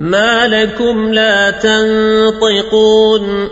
ما لكم لا تنطقون